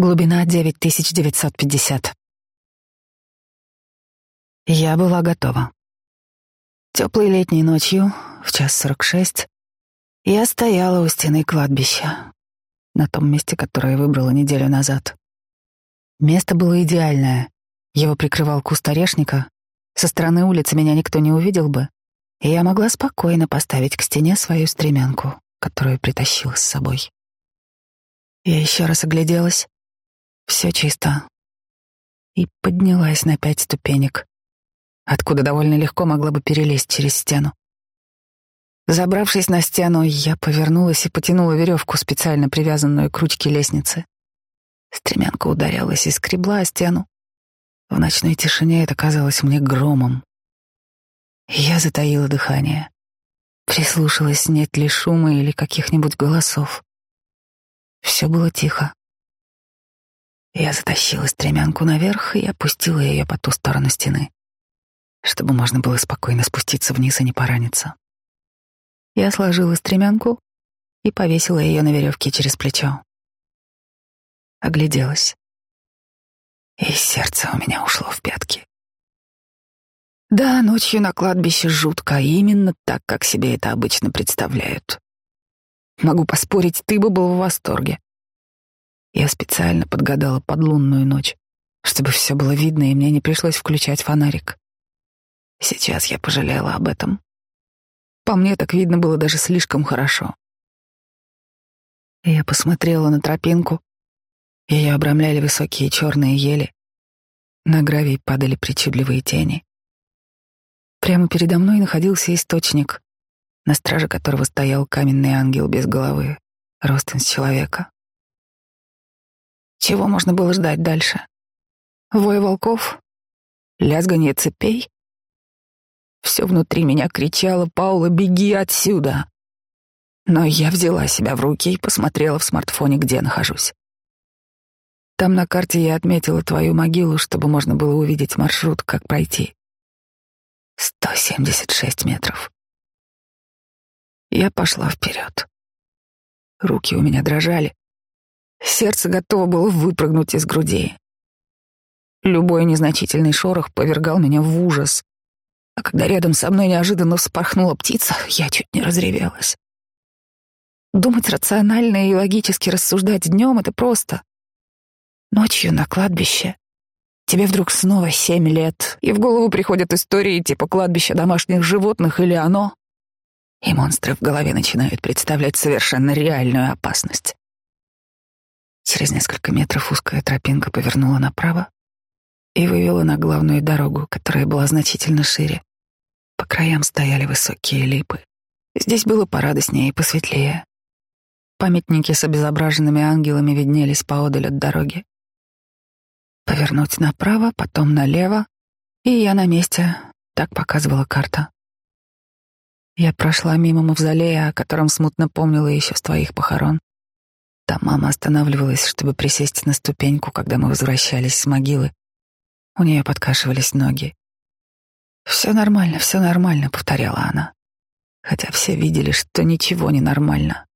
Глубина 9950. Я была готова. Теплой летней ночью, в час сорок шесть, я стояла у стены кладбища, на том месте, которое выбрала неделю назад. Место было идеальное. Его прикрывал куст орешника. Со стороны улицы меня никто не увидел бы, и я могла спокойно поставить к стене свою стремянку, которую притащила с собой. Я еще раз огляделась все чисто. И поднялась на пять ступенек, откуда довольно легко могла бы перелезть через стену. Забравшись на стену, я повернулась и потянула веревку, специально привязанную к ручке лестницы. Стремянка ударялась и скребла о стену. В ночной тишине это казалось мне громом. Я затаила дыхание, прислушалась, нет ли шума или каких-нибудь голосов. Все было тихо. Я затащила стремянку наверх и опустила ее по ту сторону стены, чтобы можно было спокойно спуститься вниз и не пораниться. Я сложила стремянку и повесила ее на веревке через плечо. Огляделась. И сердце у меня ушло в пятки. Да, ночью на кладбище жутко, именно так, как себе это обычно представляют. Могу поспорить, ты бы был в восторге. Я специально подгадала под лунную ночь, чтобы все было видно и мне не пришлось включать фонарик. Сейчас я пожалела об этом. По мне так видно было даже слишком хорошо. Я посмотрела на тропинку. Ее обрамляли высокие черные ели. На гравий падали причудливые тени. Прямо передо мной находился источник, на страже которого стоял каменный ангел без головы, ростом с человека. Чего можно было ждать дальше? Вой волков? Лязганье цепей? Все внутри меня кричало «Паула, беги отсюда!» Но я взяла себя в руки и посмотрела в смартфоне, где нахожусь. Там на карте я отметила твою могилу, чтобы можно было увидеть маршрут, как пройти. 176 метров. Я пошла вперед. Руки у меня дрожали. Сердце готово было выпрыгнуть из груди. Любой незначительный шорох повергал меня в ужас. А когда рядом со мной неожиданно вспорхнула птица, я чуть не разревелась. Думать рационально и логически рассуждать днем — это просто. Ночью на кладбище тебе вдруг снова семь лет, и в голову приходят истории типа кладбища домашних животных или оно, и монстры в голове начинают представлять совершенно реальную опасность. Через несколько метров узкая тропинка повернула направо и вывела на главную дорогу, которая была значительно шире. По краям стояли высокие липы. Здесь было порадостнее и посветлее. Памятники с обезображенными ангелами виднелись поодаль от дороги. Повернуть направо, потом налево, и я на месте, так показывала карта. Я прошла мимо мавзолея, о котором смутно помнила еще с твоих похорон. Там мама останавливалась, чтобы присесть на ступеньку, когда мы возвращались с могилы. У нее подкашивались ноги. «Все нормально, все нормально», — повторяла она. Хотя все видели, что ничего не нормально.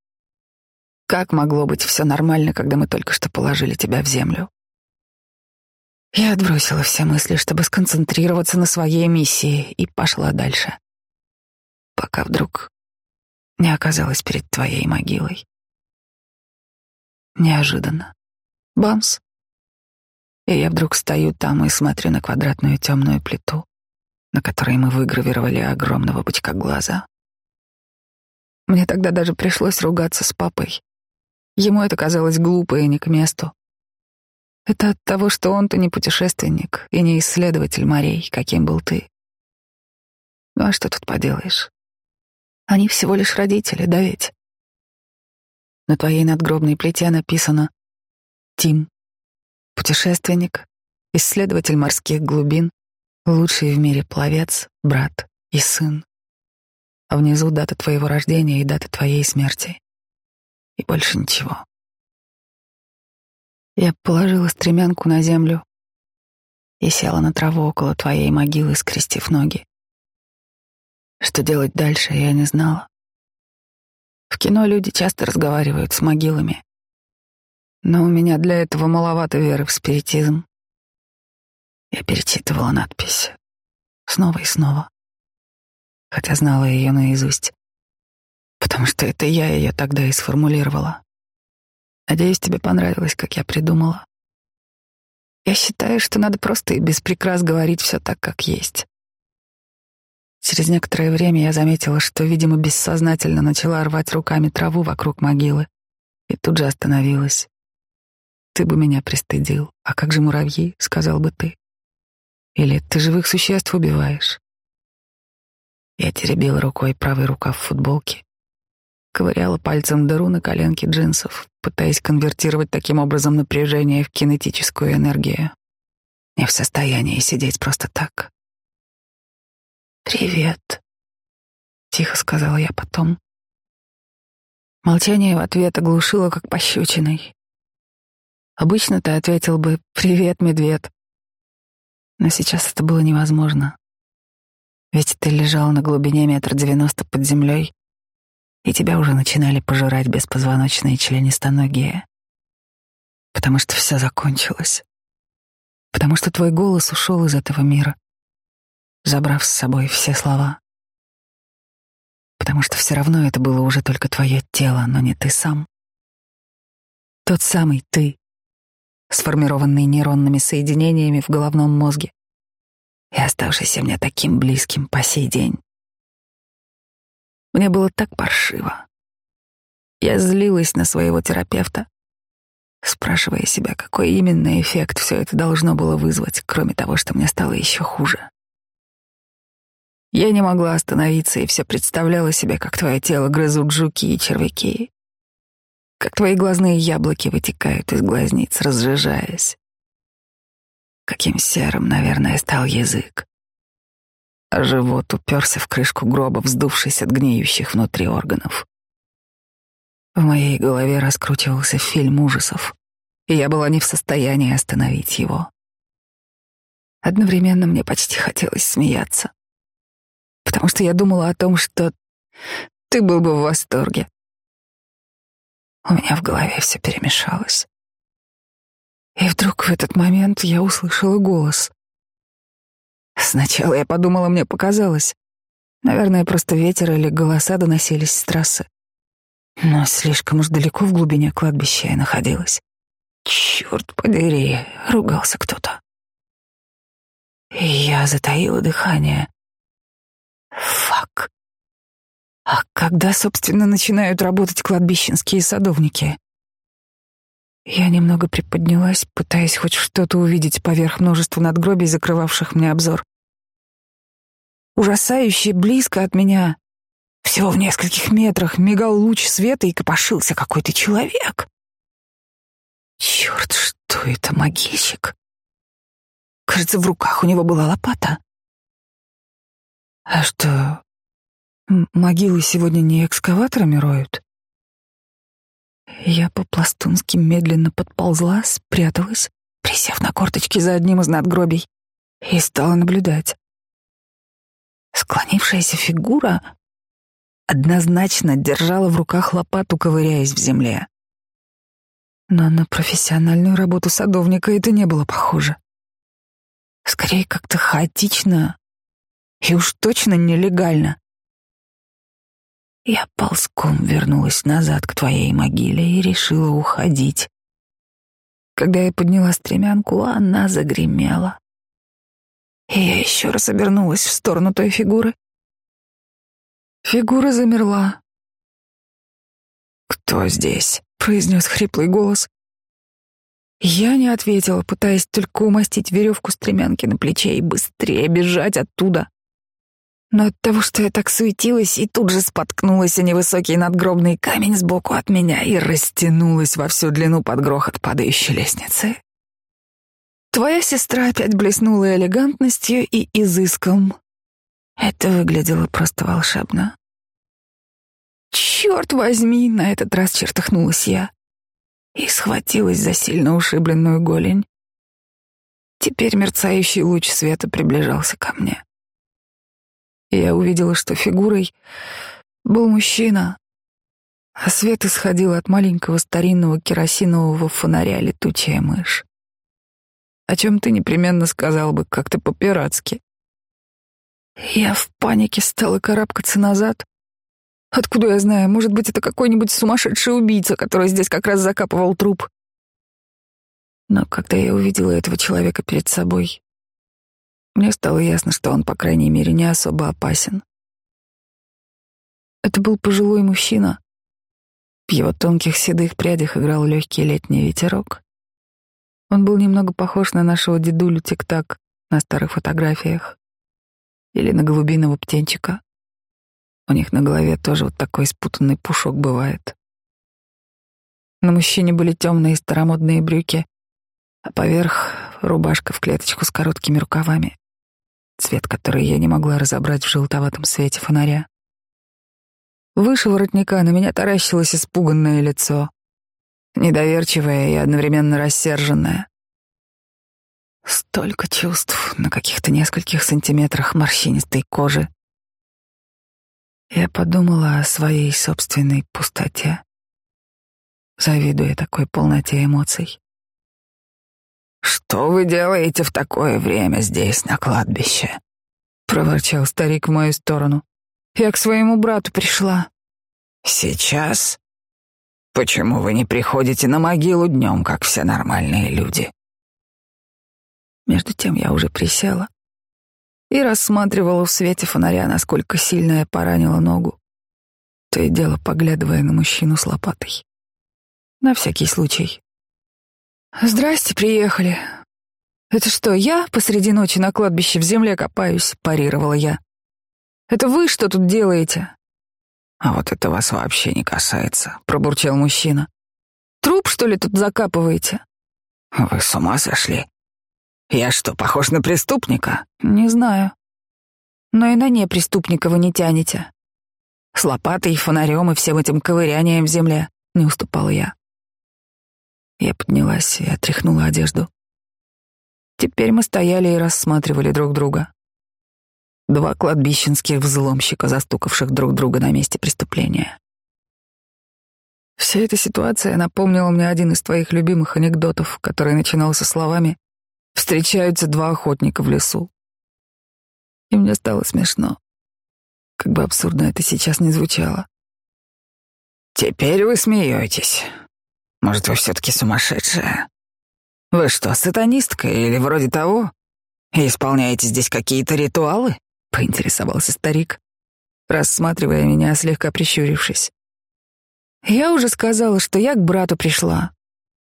Как могло быть все нормально, когда мы только что положили тебя в землю? Я отбросила все мысли, чтобы сконцентрироваться на своей миссии, и пошла дальше. Пока вдруг не оказалась перед твоей могилой. Неожиданно. Бамс. И я вдруг стою там и смотрю на квадратную темную плиту, на которой мы выгравировали огромного бычка глаза. Мне тогда даже пришлось ругаться с папой. Ему это казалось глупо и не к месту. Это от того, что он-то не путешественник и не исследователь морей, каким был ты. Ну а что тут поделаешь? Они всего лишь родители, да ведь? На твоей надгробной плите написано «Тим, путешественник, исследователь морских глубин, лучший в мире пловец, брат и сын». А внизу дата твоего рождения и дата твоей смерти. И больше ничего. Я положила стремянку на землю и села на траву около твоей могилы, скрестив ноги. Что делать дальше, я не знала. В кино люди часто разговаривают с могилами. Но у меня для этого маловато веры в спиритизм. Я перечитывала надпись снова и снова, хотя знала ее наизусть, потому что это я ее тогда и сформулировала. Надеюсь, тебе понравилось, как я придумала. Я считаю, что надо просто и без прикрас говорить все так, как есть. Через некоторое время я заметила, что, видимо, бессознательно начала рвать руками траву вокруг могилы и тут же остановилась. Ты бы меня пристыдил. А как же муравьи, сказал бы ты? Или ты живых существ убиваешь? Я теребила рукой правый рукав футболки, ковыряла пальцем дыру на коленке джинсов, пытаясь конвертировать таким образом напряжение в кинетическую энергию. Не в состоянии сидеть просто так. «Привет», — тихо сказала я потом. Молчание в ответ оглушило, как пощечиной. Обычно ты ответил бы «Привет, медведь». Но сейчас это было невозможно. Ведь ты лежал на глубине метра девяносто под землей, и тебя уже начинали пожирать беспозвоночные членистоногие. Потому что все закончилось. Потому что твой голос ушел из этого мира, забрав с собой все слова. Потому что все равно это было уже только твое тело, но не ты сам. Тот самый ты, сформированный нейронными соединениями в головном мозге и оставшийся мне таким близким по сей день. Мне было так паршиво. Я злилась на своего терапевта, спрашивая себя, какой именно эффект все это должно было вызвать, кроме того, что мне стало еще хуже. Я не могла остановиться и все представляла себе, как твое тело грызут жуки и червяки, как твои глазные яблоки вытекают из глазниц, разжижаясь. Каким серым, наверное, стал язык. А живот уперся в крышку гроба, вздувшись от гниющих внутри органов. В моей голове раскручивался фильм ужасов, и я была не в состоянии остановить его. Одновременно мне почти хотелось смеяться, потому что я думала о том, что ты был бы в восторге. У меня в голове все перемешалось. И вдруг в этот момент я услышала голос. Сначала я подумала, мне показалось. Наверное, просто ветер или голоса доносились с трассы. Но слишком уж далеко в глубине кладбища я находилась. Черт подери, ругался кто-то. И я затаила дыхание. Фак. А когда, собственно, начинают работать кладбищенские садовники? Я немного приподнялась, пытаясь хоть что-то увидеть поверх множества надгробий, закрывавших мне обзор. Ужасающе близко от меня, всего в нескольких метрах, мигал луч света и копошился какой-то человек. Черт, что это, могильщик? Кажется, в руках у него была лопата. А что, Могилы сегодня не экскаваторами роют. Я по-пластунски медленно подползла, спряталась, присев на корточки за одним из надгробий, и стала наблюдать. Склонившаяся фигура однозначно держала в руках лопату, ковыряясь в земле. Но на профессиональную работу садовника это не было похоже. Скорее, как-то хаотично и уж точно нелегально. Я ползком вернулась назад к твоей могиле и решила уходить. Когда я подняла стремянку, она загремела. И я еще раз обернулась в сторону той фигуры. Фигура замерла. «Кто здесь?» — произнес хриплый голос. Я не ответила, пытаясь только умастить веревку стремянки на плече и быстрее бежать оттуда. Но от того, что я так суетилась и тут же споткнулась о невысокий надгробный камень сбоку от меня и растянулась во всю длину под грохот падающей лестницы. Твоя сестра опять блеснула элегантностью и изыском. Это выглядело просто волшебно. Черт возьми, на этот раз чертыхнулась я и схватилась за сильно ушибленную голень. Теперь мерцающий луч света приближался ко мне я увидела, что фигурой был мужчина. а свет исходил от маленького старинного керосинового фонаря летучая мышь. О чем ты непременно сказал бы как-то по-пиратски. Я в панике стала карабкаться назад. Откуда я знаю, может быть, это какой-нибудь сумасшедший убийца, который здесь как раз закапывал труп. Но когда я увидела этого человека перед собой, мне стало ясно, что он, по крайней мере, не особо опасен. Это был пожилой мужчина. В его тонких седых прядях играл легкий летний ветерок. Он был немного похож на нашего дедулю Тик-Так на старых фотографиях или на голубиного птенчика. У них на голове тоже вот такой спутанный пушок бывает. На мужчине были темные старомодные брюки, а поверх рубашка в клеточку с короткими рукавами, цвет который я не могла разобрать в желтоватом свете фонаря. Выше воротника на меня таращилось испуганное лицо, недоверчивое и одновременно рассерженное. Столько чувств на каких-то нескольких сантиметрах морщинистой кожи. Я подумала о своей собственной пустоте, завидуя такой полноте эмоций. «Что вы делаете в такое время здесь, на кладбище?» — проворчал старик в мою сторону. Я к своему брату пришла. Сейчас? Почему вы не приходите на могилу днем, как все нормальные люди? Между тем я уже присела и рассматривала в свете фонаря, насколько сильно я поранила ногу, то и дело поглядывая на мужчину с лопатой. На всякий случай. «Здрасте, приехали. Это что, я посреди ночи на кладбище в земле копаюсь?» — парировала я. Это вы что тут делаете?» «А вот это вас вообще не касается», — пробурчал мужчина. «Труп, что ли, тут закапываете?» «Вы с ума сошли? Я что, похож на преступника?» «Не знаю. Но и на непреступника вы не тянете. С лопатой фонарем и всем этим ковырянием в земле не уступал я. Я поднялась и отряхнула одежду. Теперь мы стояли и рассматривали друг друга. Два кладбищенских взломщика, застукавших друг друга на месте преступления. Вся эта ситуация напомнила мне один из твоих любимых анекдотов, который начинался словами «Встречаются два охотника в лесу». И мне стало смешно. Как бы абсурдно это сейчас не звучало. «Теперь вы смеетесь. Может, вы все-таки сумасшедшая? Вы что, сатанистка или вроде того? И исполняете здесь какие-то ритуалы?» поинтересовался старик, рассматривая меня, слегка прищурившись. «Я уже сказала, что я к брату пришла.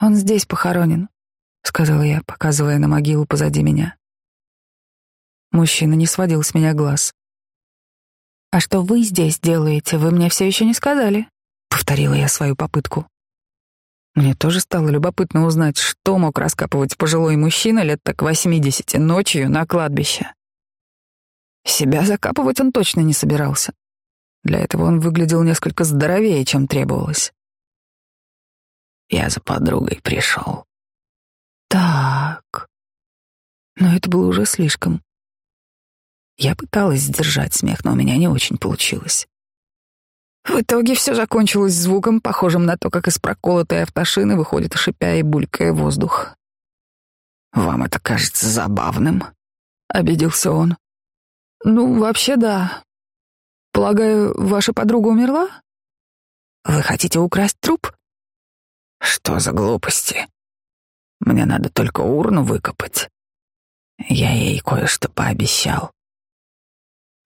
Он здесь похоронен», — сказала я, показывая на могилу позади меня. Мужчина не сводил с меня глаз. «А что вы здесь делаете, вы мне все еще не сказали?» — повторила я свою попытку. Мне тоже стало любопытно узнать, что мог раскапывать пожилой мужчина лет так восьмидесяти ночью на кладбище. Себя закапывать он точно не собирался. Для этого он выглядел несколько здоровее, чем требовалось. Я за подругой пришел. Так. Но это было уже слишком. Я пыталась сдержать смех, но у меня не очень получилось. В итоге все закончилось звуком, похожим на то, как из проколотой автошины выходит шипя и булькая воздух. «Вам это кажется забавным?» — обиделся он. Ну, вообще да. Полагаю, ваша подруга умерла? Вы хотите украсть труп? Что за глупости? Мне надо только урну выкопать. Я ей кое-что пообещал.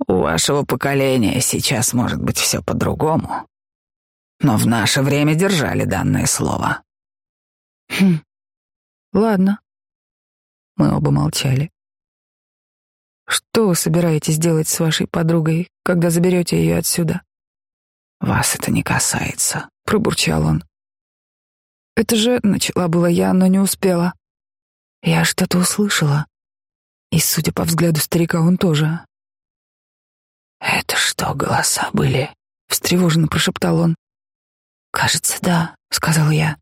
У вашего поколения сейчас может быть все по-другому. Но в наше время держали данное слово. Хм. Ладно. Мы оба молчали. Что вы собираетесь делать с вашей подругой, когда заберете ее отсюда? Вас это не касается, пробурчал он. Это же начала была я, но не успела. Я что-то услышала. И, судя по взгляду старика, он тоже. Это что, голоса были? встревоженно прошептал он. Кажется, да, сказал я.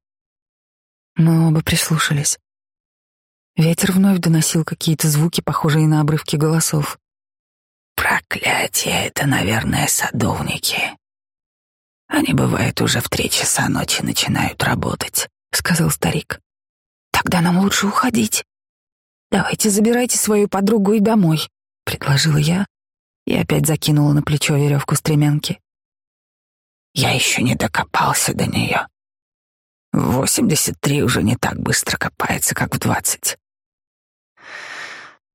Мы оба прислушались. Ветер вновь доносил какие-то звуки, похожие на обрывки голосов. «Проклятие! Это, наверное, садовники!» Они, бывает, уже в три часа ночи начинают работать, сказал старик. Тогда нам лучше уходить. Давайте забирайте свою подругу и домой, предложила я и опять закинула на плечо веревку стремянки. Я еще не докопался до нее. Восемьдесят три уже не так быстро копается, как в двадцать.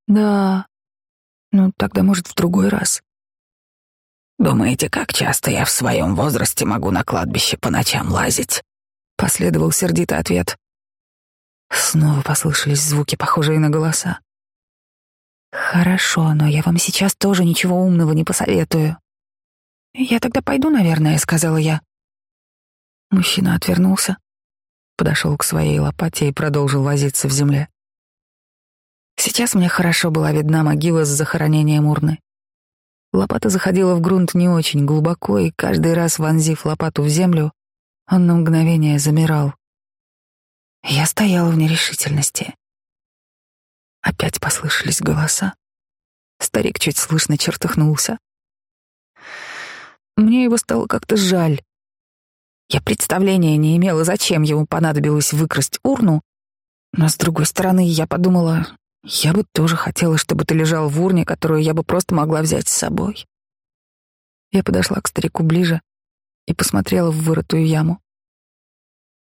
Да, ну тогда, может, в другой раз. Думаете, как часто я в своем возрасте могу на кладбище по ночам лазить? Последовал сердитый ответ. Снова послышались звуки, похожие на голоса. Хорошо, но я вам сейчас тоже ничего умного не посоветую. Я тогда пойду, наверное, сказала я. Мужчина отвернулся, подошел к своей лопате и продолжил возиться в земле. Сейчас мне хорошо была видна могила с захоронением урны. Лопата заходила в грунт не очень глубоко, и каждый раз, вонзив лопату в землю, он на мгновение замирал. Я стояла в нерешительности. Опять послышались голоса. Старик чуть слышно чертыхнулся. Мне его стало как-то жаль. Я представления не имела, зачем ему понадобилось выкрасть урну, но, с другой стороны, я подумала, я бы тоже хотела, чтобы ты лежал в урне, которую я бы просто могла взять с собой. Я подошла к старику ближе и посмотрела в вырытую яму.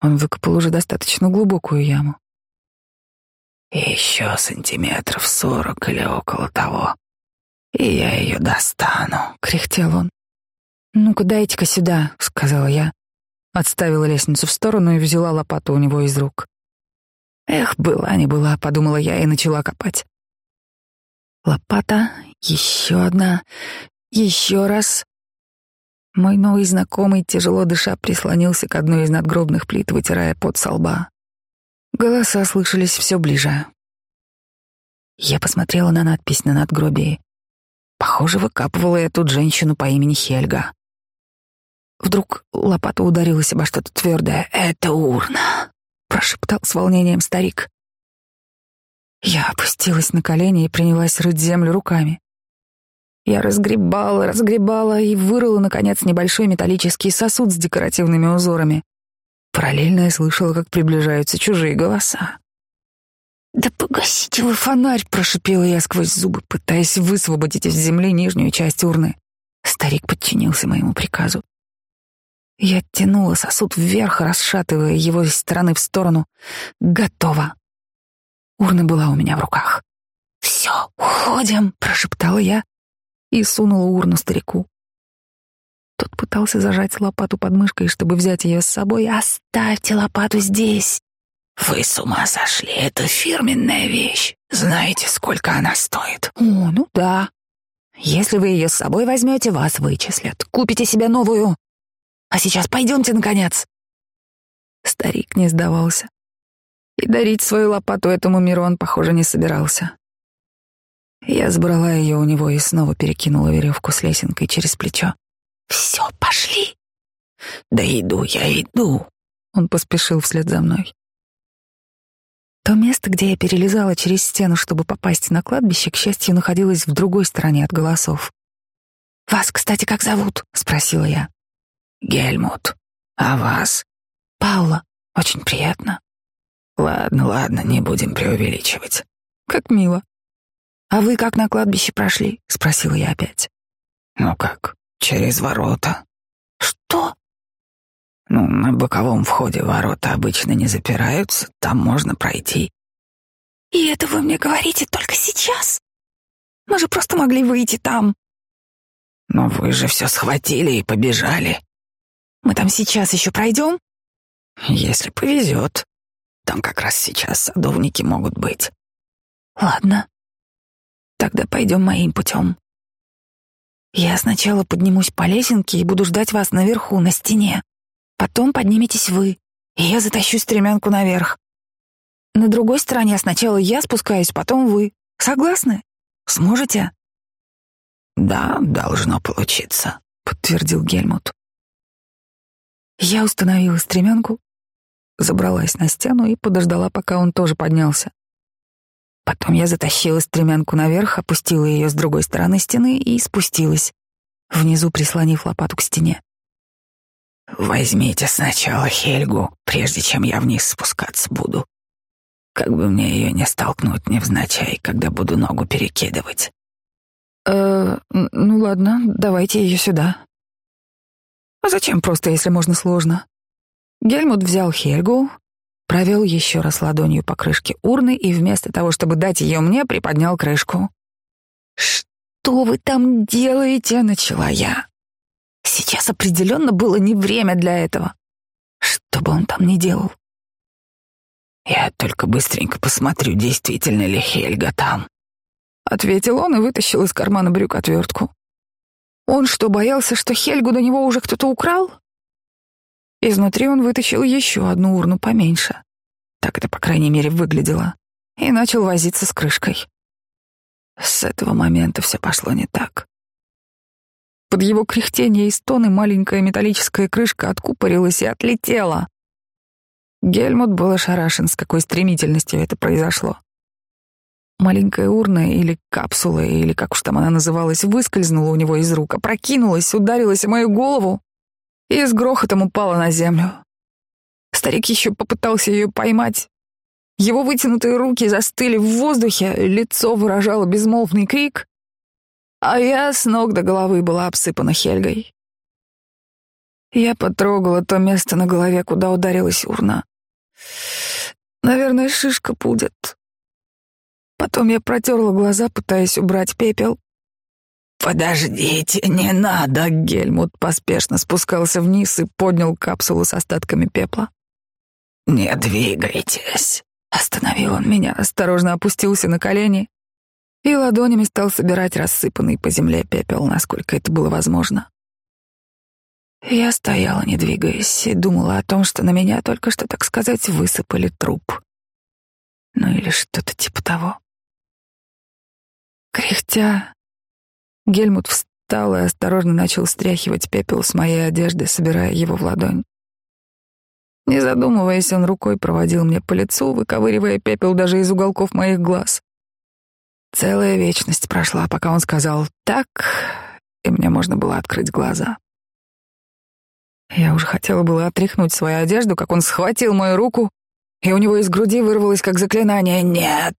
Он выкопал уже достаточно глубокую яму. Еще сантиметров сорок или около того, и я ее достану, — кряхтел он. «Ну-ка, дайте-ка сюда», — сказала я. Отставила лестницу в сторону и взяла лопату у него из рук. Эх, была не была, подумала я и начала копать. Лопата, еще одна, еще раз. Мой новый знакомый, тяжело дыша, прислонился к одной из надгробных плит, вытирая пот со лба. Голоса слышались все ближе. Я посмотрела на надпись на надгробии. Похоже, выкапывала я тут женщину по имени Хельга. Вдруг лопата ударилась обо что-то твердое. «Это урна!» прошептал с волнением старик. Я опустилась на колени и принялась рыть землю руками. Я разгребала, разгребала и вырыла, наконец, небольшой металлический сосуд с декоративными узорами. Параллельно я слышала, как приближаются чужие голоса. «Да погасите вы фонарь!» — прошипела я сквозь зубы, пытаясь высвободить из земли нижнюю часть урны. Старик подчинился моему приказу. Я тянула сосуд вверх, расшатывая его из стороны в сторону. Готово. Урна была у меня в руках. «Все, уходим!» — прошептала я и сунула урну старику. Тот пытался зажать лопату под мышкой, чтобы взять ее с собой. «Оставьте лопату здесь!» «Вы с ума сошли! Это фирменная вещь! Знаете, сколько она стоит?» «О, ну да. Если вы ее с собой возьмете, вас вычислят. Купите себе новую. А сейчас пойдемте, наконец!» Старик не сдавался. И дарить свою лопату этому миру он, похоже, не собирался. Я сбрала ее у него и снова перекинула веревку с лесенкой через плечо. «Все, пошли!» «Да иду я, иду!» Он поспешил вслед за мной. То место, где я перелезала через стену, чтобы попасть на кладбище, к счастью, находилось в другой стороне от голосов. «Вас, кстати, как зовут?» — спросила я. Гельмут. А вас? Паула. Очень приятно. Ладно, ладно, не будем преувеличивать. Как мило. А вы как на кладбище прошли? Спросила я опять. Ну как, через ворота. Что? Ну, на боковом входе ворота обычно не запираются, там можно пройти. И это вы мне говорите только сейчас? Мы же просто могли выйти там. Но вы же все схватили и побежали. Мы там сейчас еще пройдем? Если повезет. Там как раз сейчас садовники могут быть. Ладно. Тогда пойдем моим путем. Я сначала поднимусь по лесенке и буду ждать вас наверху, на стене. Потом подниметесь вы, и я затащу стремянку наверх. На другой стороне сначала я спускаюсь, потом вы. Согласны? Сможете? Да, должно получиться, подтвердил Гельмут. Я установила стремянку, забралась на стену и подождала, пока он тоже поднялся. Потом я затащила стремянку наверх, опустила ее с другой стороны стены и спустилась, внизу прислонив лопату к стене. Возьмите сначала Хельгу, прежде чем я вниз спускаться буду. Как бы мне ее не столкнуть невзначай, когда буду ногу перекидывать. Э, ну ладно, давайте ее сюда. А зачем просто, если можно сложно? Гельмут взял Хельгу, провел еще раз ладонью по крышке урны и вместо того, чтобы дать ее мне, приподнял крышку. «Что вы там делаете?» — начала я. Сейчас определенно было не время для этого. Что бы он там ни делал. «Я только быстренько посмотрю, действительно ли Хельга там», — ответил он и вытащил из кармана брюк отвертку. Он что, боялся, что Хельгу до него уже кто-то украл? Изнутри он вытащил еще одну урну поменьше. Так это, по крайней мере, выглядело. И начал возиться с крышкой. С этого момента все пошло не так. Под его кряхтение и стоны маленькая металлическая крышка откупорилась и отлетела. Гельмут был ошарашен, с какой стремительностью это произошло. Маленькая урна или капсула, или как уж там она называлась, выскользнула у него из рук, опрокинулась, ударилась о мою голову и с грохотом упала на землю. Старик еще попытался ее поймать. Его вытянутые руки застыли в воздухе, лицо выражало безмолвный крик, а я с ног до головы была обсыпана Хельгой. Я потрогала то место на голове, куда ударилась урна. Наверное, шишка будет. Потом я протерла глаза, пытаясь убрать пепел. «Подождите, не надо!» Гельмут поспешно спускался вниз и поднял капсулу с остатками пепла. «Не двигайтесь!» Остановил он меня, осторожно опустился на колени и ладонями стал собирать рассыпанный по земле пепел, насколько это было возможно. Я стояла, не двигаясь, и думала о том, что на меня только что, так сказать, высыпали труп. Ну или что-то типа того. Кряхтя, Гельмут встал и осторожно начал стряхивать пепел с моей одежды, собирая его в ладонь. Не задумываясь, он рукой проводил мне по лицу, выковыривая пепел даже из уголков моих глаз. Целая вечность прошла, пока он сказал «так», и мне можно было открыть глаза. Я уже хотела было отряхнуть свою одежду, как он схватил мою руку, и у него из груди вырвалось как заклинание «нет».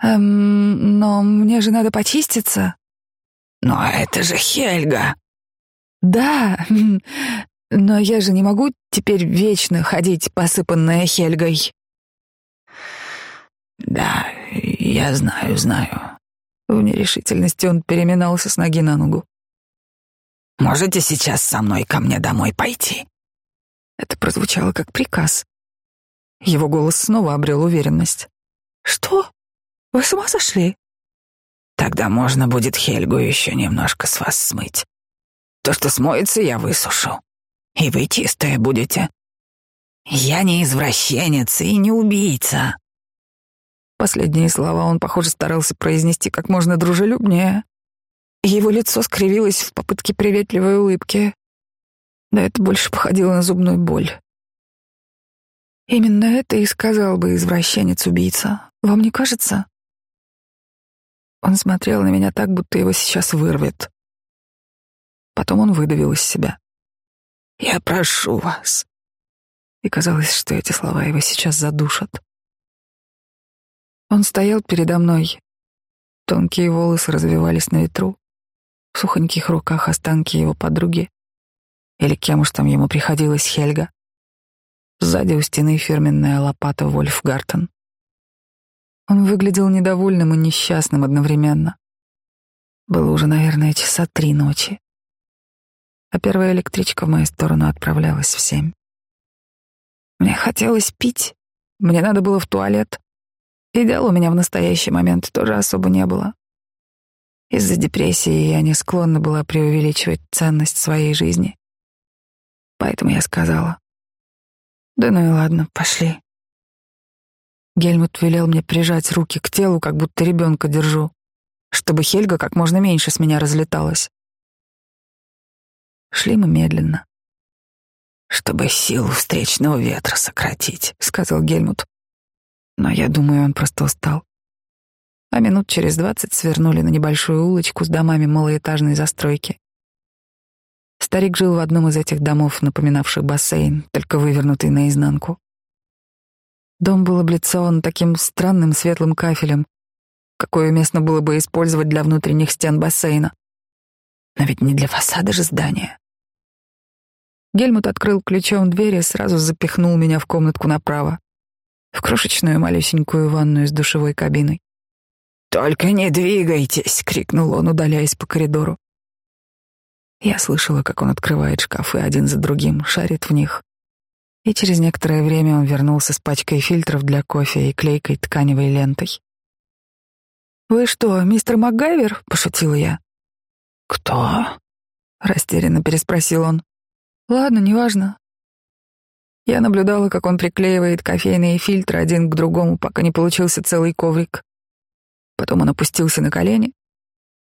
«Эм, но мне же надо почиститься». «Но это же Хельга». «Да, но я же не могу теперь вечно ходить, посыпанная Хельгой». «Да, я знаю, знаю». В нерешительности он переминался с ноги на ногу. «Можете сейчас со мной ко мне домой пойти?» Это прозвучало как приказ. Его голос снова обрел уверенность. «Что? Вы с ума сошли?» «Тогда можно будет Хельгу еще немножко с вас смыть. То, что смоется, я высушу. И вы чистые будете. Я не извращенец и не убийца». Последние слова он, похоже, старался произнести как можно дружелюбнее. Его лицо скривилось в попытке приветливой улыбки. Да это больше походило на зубную боль. Именно это и сказал бы извращенец-убийца. Вам не кажется? Он смотрел на меня так, будто его сейчас вырвет. Потом он выдавил из себя. «Я прошу вас». И казалось, что эти слова его сейчас задушат. Он стоял передо мной. Тонкие волосы развивались на ветру. В сухоньких руках останки его подруги. Или кем уж там ему приходилось Хельга. Сзади у стены фирменная лопата Вольфгартен. Он выглядел недовольным и несчастным одновременно. Было уже, наверное, часа три ночи. А первая электричка в мою сторону отправлялась в семь. Мне хотелось пить. Мне надо было в туалет. И дел у меня в настоящий момент тоже особо не было. Из-за депрессии я не склонна была преувеличивать ценность своей жизни. Поэтому я сказала, «Да ну и ладно, пошли». Гельмут велел мне прижать руки к телу, как будто ребенка держу, чтобы Хельга как можно меньше с меня разлеталась. Шли мы медленно. «Чтобы силу встречного ветра сократить», — сказал Гельмут. Но я думаю, он просто устал. А минут через двадцать свернули на небольшую улочку с домами малоэтажной застройки. Старик жил в одном из этих домов, напоминавших бассейн, только вывернутый наизнанку. Дом был облицован таким странным светлым кафелем, какое уместно было бы использовать для внутренних стен бассейна. Но ведь не для фасада же здания. Гельмут открыл ключом дверь и сразу запихнул меня в комнатку направо, в крошечную малюсенькую ванную с душевой кабиной. «Только не двигайтесь!» — крикнул он, удаляясь по коридору. Я слышала, как он открывает шкафы один за другим, шарит в них. И через некоторое время он вернулся с пачкой фильтров для кофе и клейкой тканевой лентой. «Вы что, мистер МакГайвер?» — пошутила я. «Кто?» — растерянно переспросил он. «Ладно, неважно». Я наблюдала, как он приклеивает кофейные фильтры один к другому, пока не получился целый коврик. Потом он опустился на колени,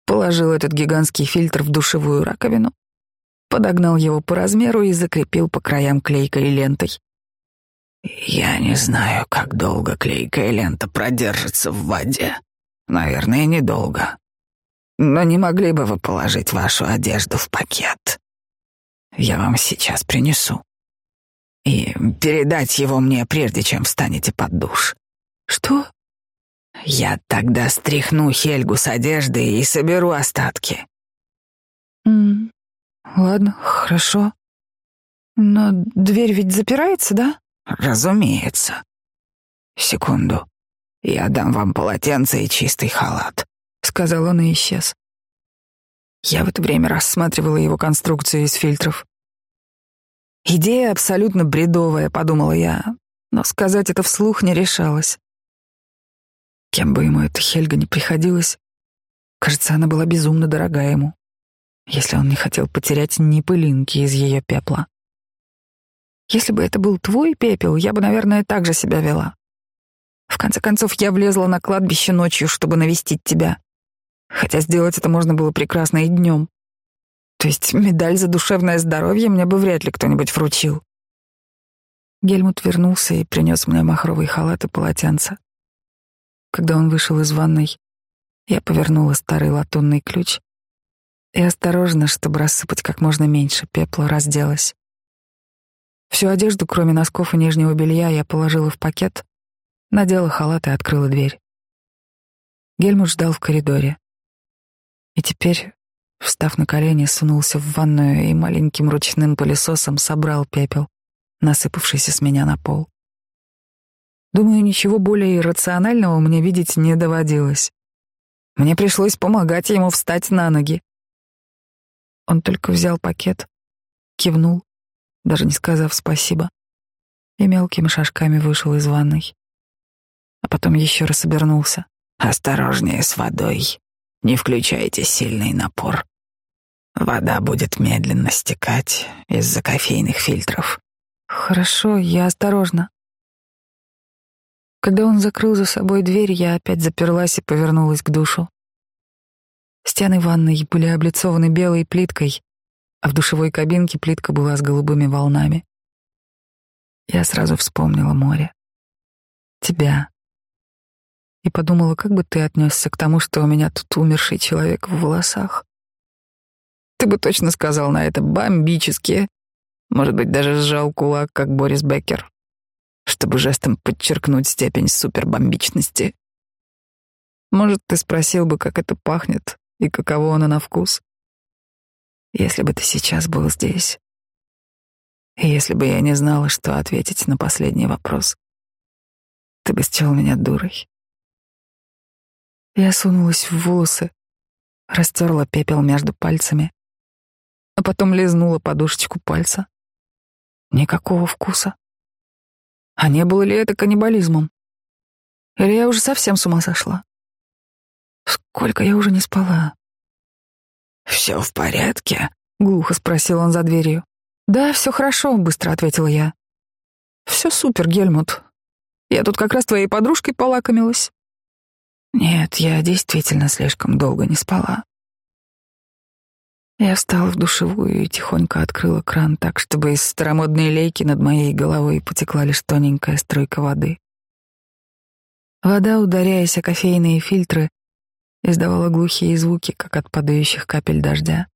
положил этот гигантский фильтр в душевую раковину, подогнал его по размеру и закрепил по краям клейкой лентой. «Я не знаю, как долго клейкая лента продержится в воде. Наверное, недолго. Но не могли бы вы положить вашу одежду в пакет? Я вам сейчас принесу. И передать его мне, прежде чем встанете под душ». «Что?» Я тогда стряхну Хельгу с одежды и соберу остатки. Ладно, хорошо. Но дверь ведь запирается, да? Разумеется. Секунду. Я дам вам полотенце и чистый халат, сказал он и исчез. Я в это время рассматривала его конструкцию из фильтров. Идея абсолютно бредовая, подумала я, но сказать это вслух не решалась. Кем бы ему эта Хельга не приходилась, кажется, она была безумно дорога ему, если он не хотел потерять ни пылинки из ее пепла. Если бы это был твой пепел, я бы, наверное, так же себя вела. В конце концов, я влезла на кладбище ночью, чтобы навестить тебя. Хотя сделать это можно было прекрасно и днем. То есть медаль за душевное здоровье мне бы вряд ли кто-нибудь вручил. Гельмут вернулся и принес мне махровый халат и полотенце. Когда он вышел из ванной, я повернула старый латунный ключ и осторожно, чтобы рассыпать как можно меньше пепла, разделась. Всю одежду, кроме носков и нижнего белья, я положила в пакет, надела халат и открыла дверь. Гельмут ждал в коридоре. И теперь, встав на колени, сунулся в ванную и маленьким ручным пылесосом собрал пепел, насыпавшийся с меня на пол. Думаю, ничего более иррационального мне видеть не доводилось. Мне пришлось помогать ему встать на ноги. Он только взял пакет, кивнул, даже не сказав спасибо, и мелкими шажками вышел из ванной. А потом еще раз обернулся. «Осторожнее с водой. Не включайте сильный напор. Вода будет медленно стекать из-за кофейных фильтров». «Хорошо, я осторожно», когда он закрыл за собой дверь, я опять заперлась и повернулась к душу. Стены ванной были облицованы белой плиткой, а в душевой кабинке плитка была с голубыми волнами. Я сразу вспомнила море. Тебя. И подумала, как бы ты отнесся к тому, что у меня тут умерший человек в волосах. Ты бы точно сказал на это бомбически. Может быть, даже сжал кулак, как Борис Беккер чтобы жестом подчеркнуть степень супербомбичности. Может, ты спросил бы, как это пахнет и каково оно на вкус? Если бы ты сейчас был здесь. И если бы я не знала, что ответить на последний вопрос, ты бы счел меня дурой. Я сунулась в волосы, растерла пепел между пальцами, а потом лизнула подушечку пальца. Никакого вкуса. А не было ли это каннибализмом? Или я уже совсем с ума сошла? Сколько я уже не спала? «Все в порядке?» — глухо спросил он за дверью. «Да, все хорошо», — быстро ответила я. «Все супер, Гельмут. Я тут как раз твоей подружкой полакомилась». Нет, я действительно слишком долго не спала. Я встала в душевую и тихонько открыла кран так, чтобы из старомодной лейки над моей головой потекла лишь тоненькая струйка воды. Вода, ударяясь о кофейные фильтры, издавала глухие звуки, как от падающих капель дождя.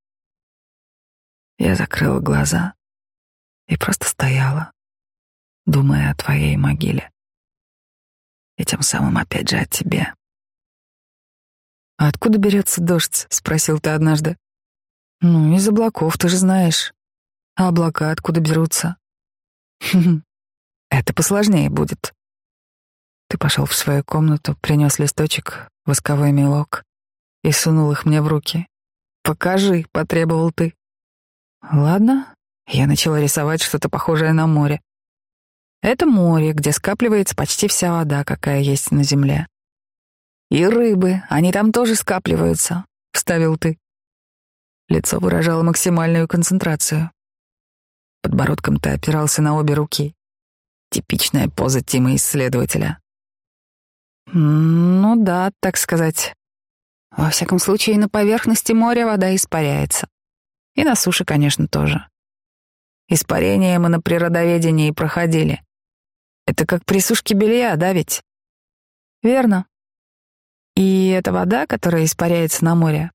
Я закрыла глаза и просто стояла, думая о твоей могиле. И тем самым опять же о тебе. «А откуда берется дождь?» — спросил ты однажды. «Ну, из облаков, ты же знаешь. А облака откуда берутся?» «Это посложнее будет». Ты пошел в свою комнату, принес листочек, восковой мелок и сунул их мне в руки. «Покажи», — потребовал ты. Ладно, я начала рисовать что-то похожее на море. Это море, где скапливается почти вся вода, какая есть на земле. И рыбы, они там тоже скапливаются, вставил ты. Лицо выражало максимальную концентрацию. Подбородком ты опирался на обе руки. Типичная поза Тима исследователя. Ну да, так сказать. Во всяком случае, на поверхности моря вода испаряется. И на суше, конечно, тоже. Испарение мы на природоведении проходили. Это как при сушке белья, да ведь? Верно. И эта вода, которая испаряется на море,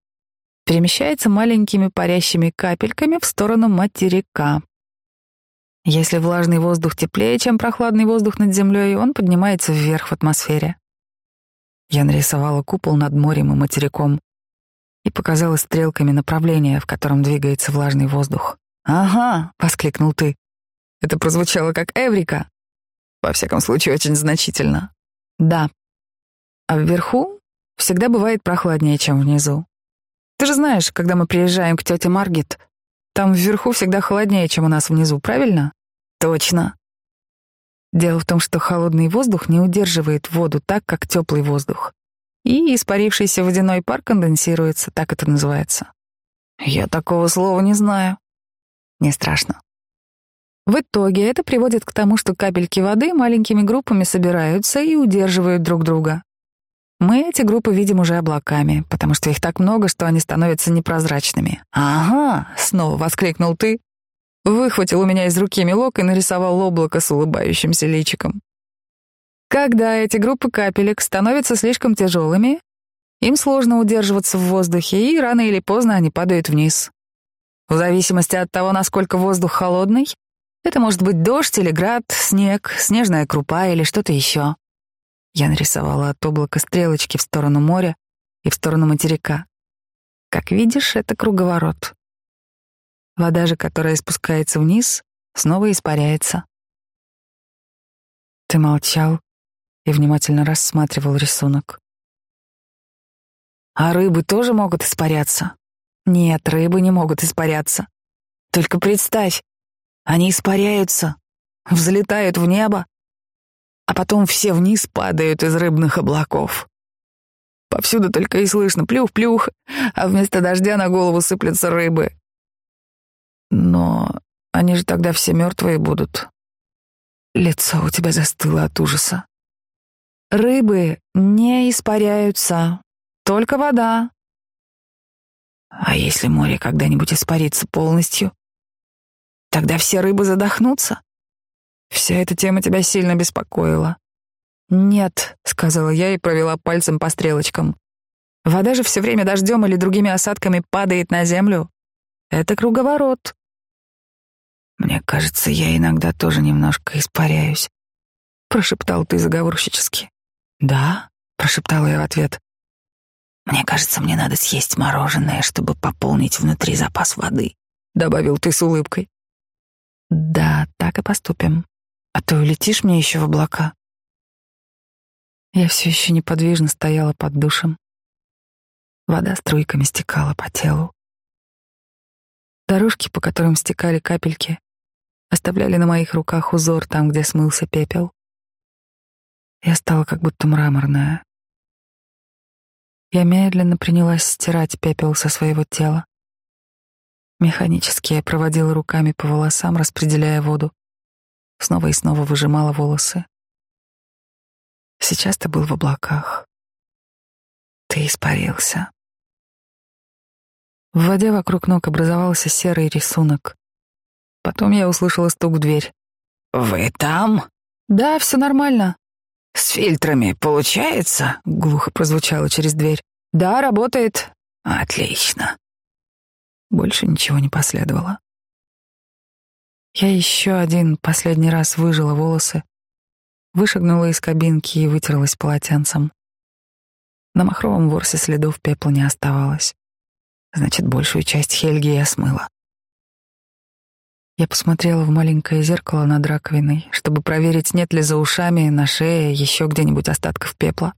перемещается маленькими парящими капельками в сторону материка. Если влажный воздух теплее, чем прохладный воздух над землей, он поднимается вверх в атмосфере. Я нарисовала купол над морем и материком и показала стрелками направление, в котором двигается влажный воздух. «Ага!» — воскликнул ты. Это прозвучало как «Эврика». Во всяком случае, очень значительно. Да. А вверху всегда бывает прохладнее, чем внизу. Ты же знаешь, когда мы приезжаем к тете Маргет, там вверху всегда холоднее, чем у нас внизу, правильно? Точно. Дело в том, что холодный воздух не удерживает воду так, как теплый воздух. И испарившийся водяной пар конденсируется, так это называется. Я такого слова не знаю. Не страшно. В итоге это приводит к тому, что капельки воды маленькими группами собираются и удерживают друг друга. Мы эти группы видим уже облаками, потому что их так много, что они становятся непрозрачными. «Ага!» — снова воскликнул ты, выхватил у меня из руки мелок и нарисовал облако с улыбающимся личиком. Когда эти группы капелек становятся слишком тяжелыми, им сложно удерживаться в воздухе, и рано или поздно они падают вниз. В зависимости от того, насколько воздух холодный, это может быть дождь или град, снег, снежная крупа или что-то еще. Я нарисовала от облака стрелочки в сторону моря и в сторону материка. Как видишь, это круговорот. Вода же, которая спускается вниз, снова испаряется. Ты молчал и внимательно рассматривал рисунок. А рыбы тоже могут испаряться? Нет, рыбы не могут испаряться. Только представь, они испаряются, взлетают в небо, а потом все вниз падают из рыбных облаков. Повсюду только и слышно плюх-плюх, а вместо дождя на голову сыплются рыбы. Но они же тогда все мертвые будут. Лицо у тебя застыло от ужаса. Рыбы не испаряются, только вода. А если море когда-нибудь испарится полностью, тогда все рыбы задохнутся. Вся эта тема тебя сильно беспокоила. Нет, сказала я и провела пальцем по стрелочкам. Вода же все время дождем или другими осадками падает на землю. Это круговорот. Мне кажется, я иногда тоже немножко испаряюсь, прошептал ты заговорщически. Да, прошептала я в ответ. Мне кажется, мне надо съесть мороженое, чтобы пополнить внутри запас воды, добавил ты с улыбкой. Да, так и поступим. А то улетишь мне еще в облака. Я все еще неподвижно стояла под душем. Вода струйками стекала по телу. Дорожки, по которым стекали капельки, оставляли на моих руках узор там, где смылся пепел. Я стала как будто мраморная. Я медленно принялась стирать пепел со своего тела. Механически я проводила руками по волосам, распределяя воду. Снова и снова выжимала волосы. Сейчас ты был в облаках. Ты испарился. В воде вокруг ног образовался серый рисунок. Потом я услышала стук в дверь. «Вы там?» «Да, все нормально». «С фильтрами получается?» — глухо прозвучало через дверь. «Да, работает». «Отлично». Больше ничего не последовало. Я еще один последний раз выжила волосы, вышагнула из кабинки и вытерлась полотенцем. На махровом ворсе следов пепла не оставалось. Значит, большую часть Хельги я смыла. Я посмотрела в маленькое зеркало над раковиной, чтобы проверить, нет ли за ушами, на шее, еще где-нибудь остатков пепла.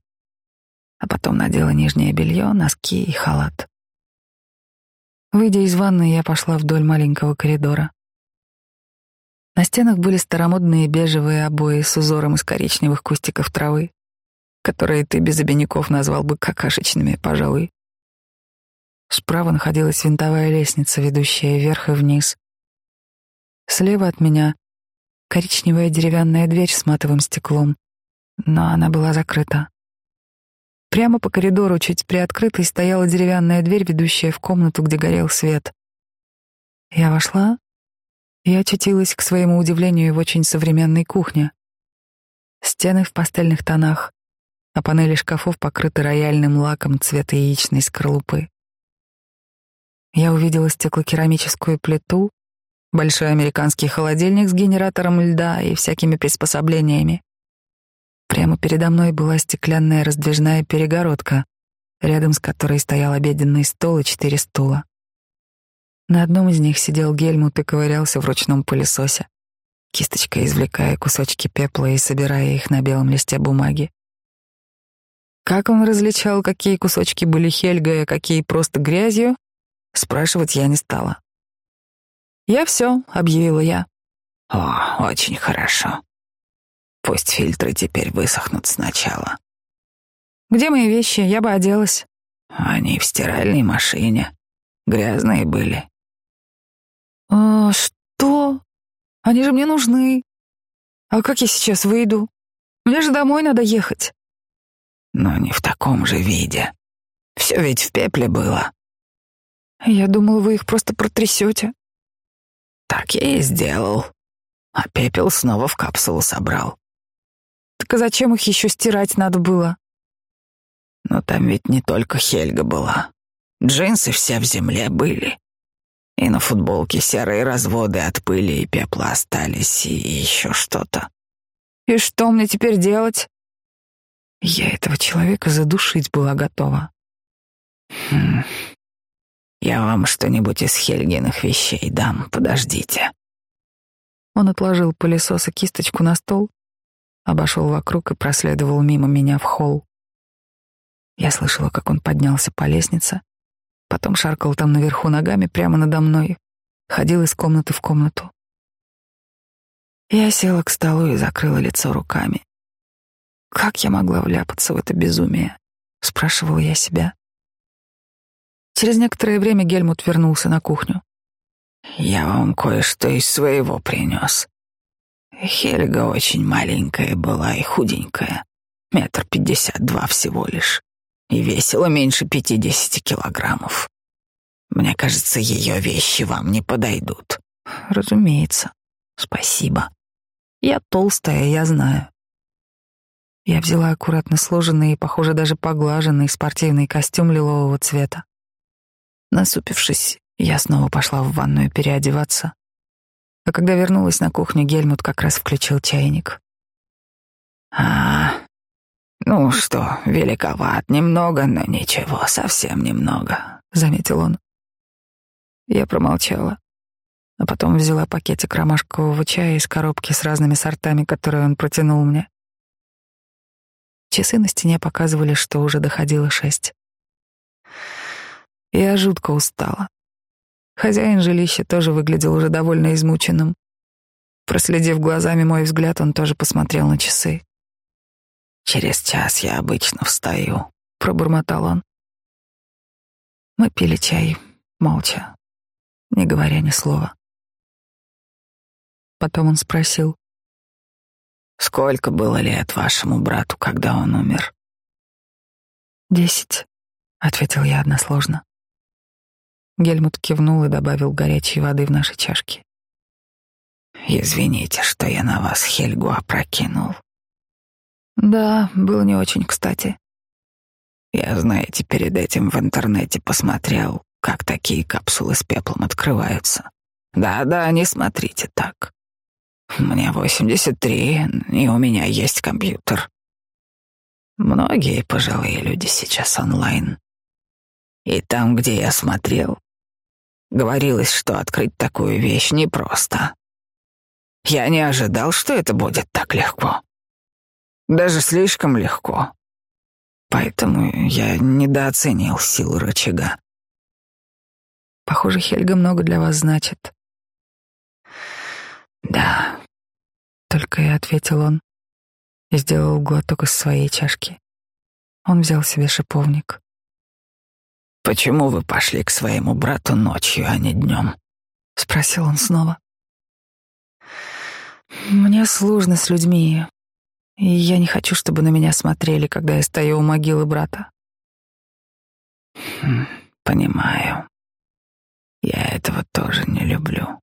А потом надела нижнее белье, носки и халат. Выйдя из ванны, я пошла вдоль маленького коридора. На стенах были старомодные бежевые обои с узором из коричневых кустиков травы, которые ты без обиняков назвал бы какашечными, пожалуй. Справа находилась винтовая лестница, ведущая вверх и вниз. Слева от меня коричневая деревянная дверь с матовым стеклом, но она была закрыта. Прямо по коридору, чуть приоткрытой, стояла деревянная дверь, ведущая в комнату, где горел свет. Я вошла и очутилась, к своему удивлению, в очень современной кухне. Стены в пастельных тонах, а панели шкафов покрыты рояльным лаком цвета яичной скорлупы. Я увидела стеклокерамическую плиту, большой американский холодильник с генератором льда и всякими приспособлениями. Прямо передо мной была стеклянная раздвижная перегородка, рядом с которой стоял обеденный стол и четыре стула. На одном из них сидел Гельмут и ковырялся в ручном пылесосе, кисточкой извлекая кусочки пепла и собирая их на белом листе бумаги. Как он различал, какие кусочки были Хельгой, а какие просто грязью, спрашивать я не стала. «Я все», — объявила я. «О, очень хорошо. Пусть фильтры теперь высохнут сначала». «Где мои вещи? Я бы оделась». «Они в стиральной машине. Грязные были. «А что? Они же мне нужны. А как я сейчас выйду? Мне же домой надо ехать». «Но не в таком же виде. Все ведь в пепле было». «Я думал, вы их просто протрясете». «Так я и сделал. А пепел снова в капсулу собрал». «Так а зачем их еще стирать надо было?» «Но там ведь не только Хельга была. Джинсы все в земле были. И на футболке серые разводы от пыли и пепла остались, и еще что-то. И что мне теперь делать? Я этого человека задушить была готова. Хм. Я вам что-нибудь из Хельгиных вещей дам, подождите. Он отложил пылесос и кисточку на стол, обошел вокруг и проследовал мимо меня в холл. Я слышала, как он поднялся по лестнице, Потом шаркал там наверху ногами прямо надо мной, ходил из комнаты в комнату. Я села к столу и закрыла лицо руками. Как я могла вляпаться в это безумие? спрашивала я себя. Через некоторое время Гельмут вернулся на кухню. Я вам кое-что из своего принес. Хельга очень маленькая была и худенькая, метр пятьдесят два всего лишь и весила меньше пятидесяти килограммов. Мне кажется, ее вещи вам не подойдут. Разумеется. Спасибо. Я толстая, я знаю. Я взяла аккуратно сложенный и, похоже, даже поглаженный спортивный костюм лилового цвета. Насупившись, я снова пошла в ванную переодеваться. А когда вернулась на кухню, Гельмут как раз включил чайник. «А, «Ну что, великоват немного, но ничего, совсем немного», — заметил он. Я промолчала, а потом взяла пакетик ромашкового чая из коробки с разными сортами, которые он протянул мне. Часы на стене показывали, что уже доходило шесть. Я жутко устала. Хозяин жилища тоже выглядел уже довольно измученным. Проследив глазами мой взгляд, он тоже посмотрел на часы. Через час я обычно встаю, пробормотал он. Мы пили чай молча, не говоря ни слова. Потом он спросил: "Сколько было лет вашему брату, когда он умер?" «Десять», — ответил я односложно. Гельмут кивнул и добавил горячей воды в наши чашки. «Извините, что я на вас Хельгу опрокинул. Да, было не очень кстати. Я, знаете, перед этим в интернете посмотрел, как такие капсулы с пеплом открываются. Да-да, не смотрите так. Мне 83, и у меня есть компьютер. Многие пожилые люди сейчас онлайн. И там, где я смотрел, говорилось, что открыть такую вещь непросто. Я не ожидал, что это будет так легко. Даже слишком легко. Поэтому я недооценил силу рычага. Похоже, Хельга много для вас значит. Да. Только и ответил он и сделал глоток из своей чашки. Он взял себе шиповник. «Почему вы пошли к своему брату ночью, а не днем?» — спросил он снова. «Мне сложно с людьми, и я не хочу, чтобы на меня смотрели, когда я стою у могилы брата». Хм, «Понимаю. Я этого тоже не люблю.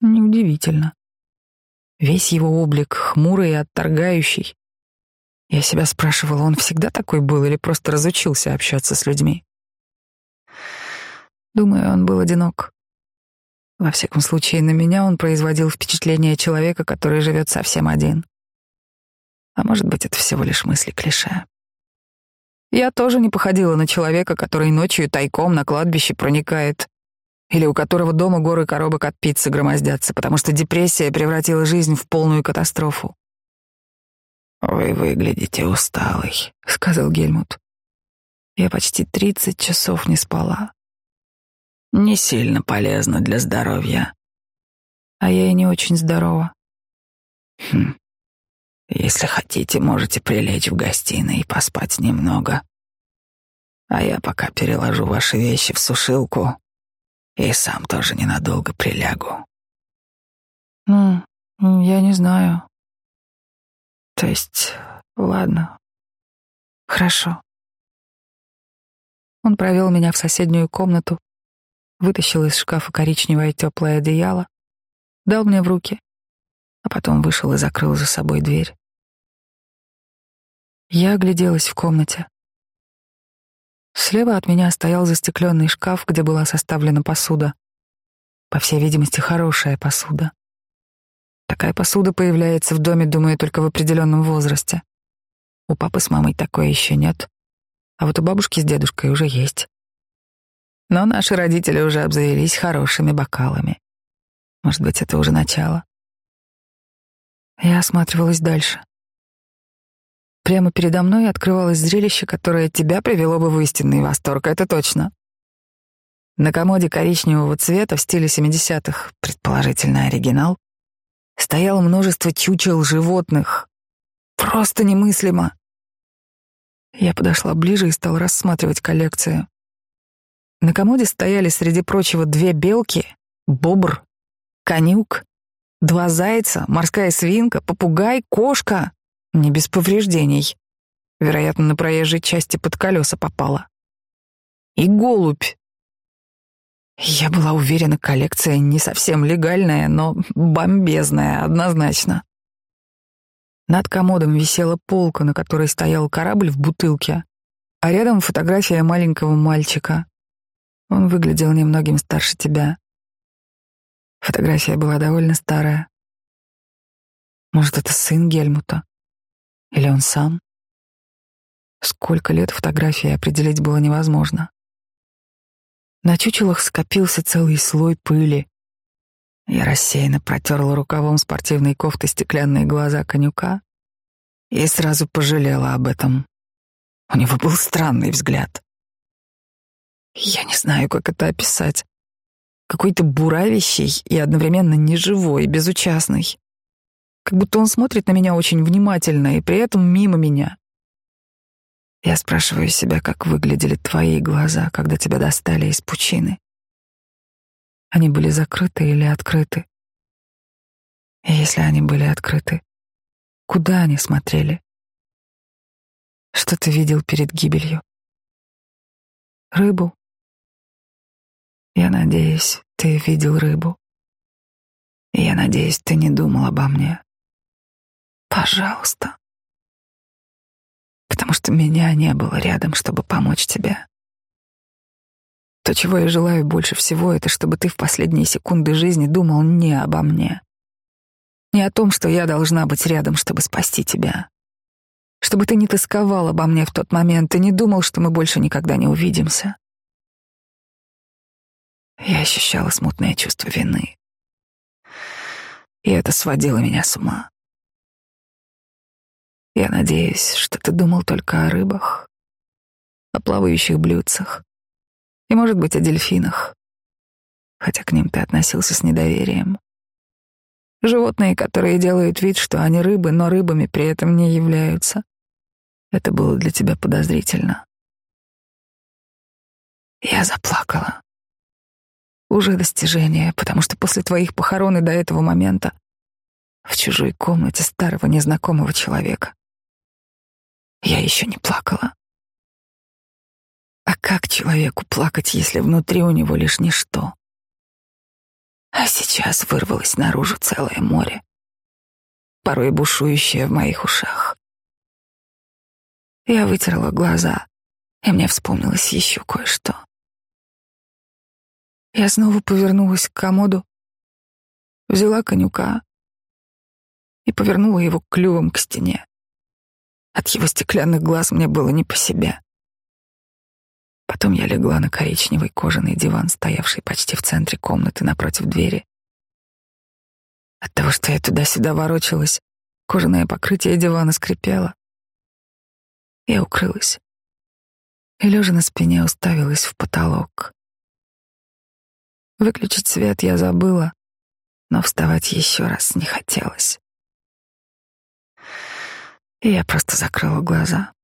Неудивительно. Весь его облик хмурый и отторгающий. Я себя спрашивала, он всегда такой был или просто разучился общаться с людьми? Думаю, он был одинок. Во всяком случае, на меня он производил впечатление человека, который живет совсем один. А может быть, это всего лишь мысли клише. Я тоже не походила на человека, который ночью тайком на кладбище проникает, или у которого дома горы коробок от пиццы громоздятся, потому что депрессия превратила жизнь в полную катастрофу. «Вы выглядите усталой», — сказал Гельмут. «Я почти тридцать часов не спала». «Не сильно полезно для здоровья». «А я и не очень здорова». «Хм. Если хотите, можете прилечь в гостиной и поспать немного. А я пока переложу ваши вещи в сушилку и сам тоже ненадолго прилягу. Ну, я не знаю. То есть, ладно. Хорошо. Он провел меня в соседнюю комнату, вытащил из шкафа коричневое теплое одеяло, дал мне в руки, а потом вышел и закрыл за собой дверь. Я огляделась в комнате. Слева от меня стоял застекленный шкаф, где была составлена посуда. По всей видимости, хорошая посуда. Такая посуда появляется в доме, думаю, только в определенном возрасте. У папы с мамой такой еще нет, а вот у бабушки с дедушкой уже есть. Но наши родители уже обзавелись хорошими бокалами. Может быть, это уже начало. Я осматривалась дальше. Прямо передо мной открывалось зрелище, которое тебя привело бы в истинный восторг, это точно. На комоде коричневого цвета в стиле 70-х, предположительно оригинал, стояло множество чучел животных. Просто немыслимо. Я подошла ближе и стала рассматривать коллекцию. На комоде стояли среди прочего две белки, бобр, конюк, два зайца, морская свинка, попугай, кошка. Не без повреждений. Вероятно, на проезжей части под колеса попала. И голубь. Я была уверена, коллекция не совсем легальная, но бомбезная, однозначно. Над комодом висела полка, на которой стоял корабль в бутылке, а рядом фотография маленького мальчика. Он выглядел немногим старше тебя. Фотография была довольно старая. Может, это сын Гельмута? Или он сам? Сколько лет фотографии определить было невозможно. На чучелах скопился целый слой пыли. Я рассеянно протерла рукавом спортивной кофты стеклянные глаза конюка и сразу пожалела об этом. У него был странный взгляд. Я не знаю, как это описать. Какой-то буравящий и одновременно неживой, безучастный как будто он смотрит на меня очень внимательно и при этом мимо меня. Я спрашиваю себя, как выглядели твои глаза, когда тебя достали из пучины. Они были закрыты или открыты? И если они были открыты, куда они смотрели? Что ты видел перед гибелью? Рыбу? Я надеюсь, ты видел рыбу. Я надеюсь, ты не думал обо мне. Пожалуйста. Потому что меня не было рядом, чтобы помочь тебе. То, чего я желаю больше всего, это чтобы ты в последние секунды жизни думал не обо мне. Не о том, что я должна быть рядом, чтобы спасти тебя. Чтобы ты не тосковал обо мне в тот момент и не думал, что мы больше никогда не увидимся. Я ощущала смутное чувство вины. И это сводило меня с ума. Я надеюсь, что ты думал только о рыбах, о плавающих блюдцах и, может быть, о дельфинах, хотя к ним ты относился с недоверием. Животные, которые делают вид, что они рыбы, но рыбами при этом не являются. Это было для тебя подозрительно. Я заплакала. Уже достижение, потому что после твоих похорон и до этого момента в чужой комнате старого незнакомого человека я еще не плакала. А как человеку плакать, если внутри у него лишь ничто? А сейчас вырвалось наружу целое море, порой бушующее в моих ушах. Я вытерла глаза, и мне вспомнилось еще кое-что. Я снова повернулась к комоду, взяла конюка и повернула его клювом к стене. От его стеклянных глаз мне было не по себе. Потом я легла на коричневый кожаный диван, стоявший почти в центре комнаты напротив двери. От того, что я туда-сюда ворочалась, кожаное покрытие дивана скрипело. Я укрылась и, лежа на спине, уставилась в потолок. Выключить свет я забыла, но вставать еще раз не хотелось. И я просто закрыла глаза.